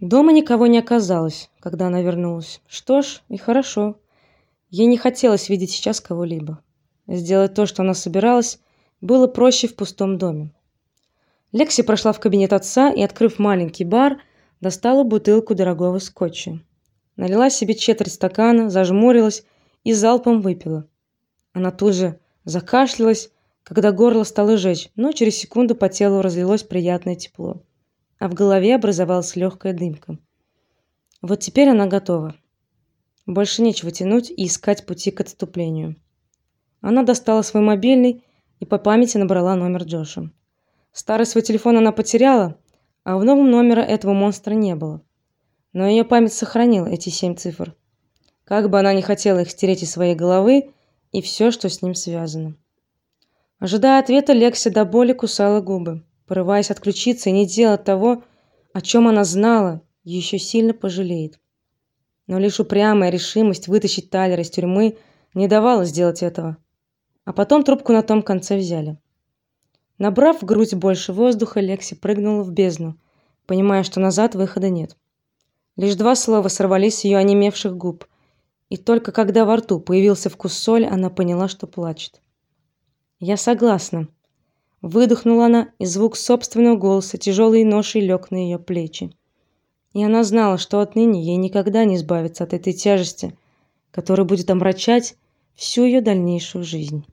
Дома никого не оказалось, когда она вернулась. Что ж, и хорошо. Ей не хотелось видеть сейчас кого-либо. Сделать то, что она собиралась, было проще в пустом доме. Лекси прошла в кабинет отца и, открыв маленький бар, достала бутылку дорогого скотча. Налила себе четверть стакана, зажмурилась и залпом выпила. Она тут же закашлялась, когда горло стало жечь, но через секунду по телу разлилось приятное тепло, а в голове образовалась легкая дымка. Вот теперь она готова. Больше нечего тянуть и искать пути к отступлению. Она достала свой мобильный и по памяти набрала номер Джоша. Старый свой телефон она потеряла, а в новом номера этого монстра не было. Но ее память сохранила эти семь цифр. Как бы она ни хотела их стереть из своей головы и все, что с ним связано. Ожидая ответа, Лекси до боли кусала губы, порываясь отключиться и не делать того, о чем она знала, еще сильно пожалеет. Но лишь упрямая решимость вытащить Тайлера из тюрьмы не давала сделать этого а потом трубку на том конце взяли. Набрав в грудь больше воздуха, Лекси прыгнула в бездну, понимая, что назад выхода нет. Лишь два слова сорвались с ее онемевших губ, и только когда во рту появился вкус соли, она поняла, что плачет. Я согласна, выдохнула она, и звук собственного голоса тяжелой ношей лег на ее плечи. И она знала, что отныне ей никогда не избавиться от этой тяжести, которая будет омрачать всю ее дальнейшую жизнь.